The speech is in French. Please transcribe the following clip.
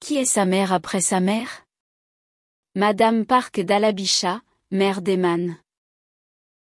Qui est sa mère après sa mère? Madame Park d'Alabicha, mère d'Eman.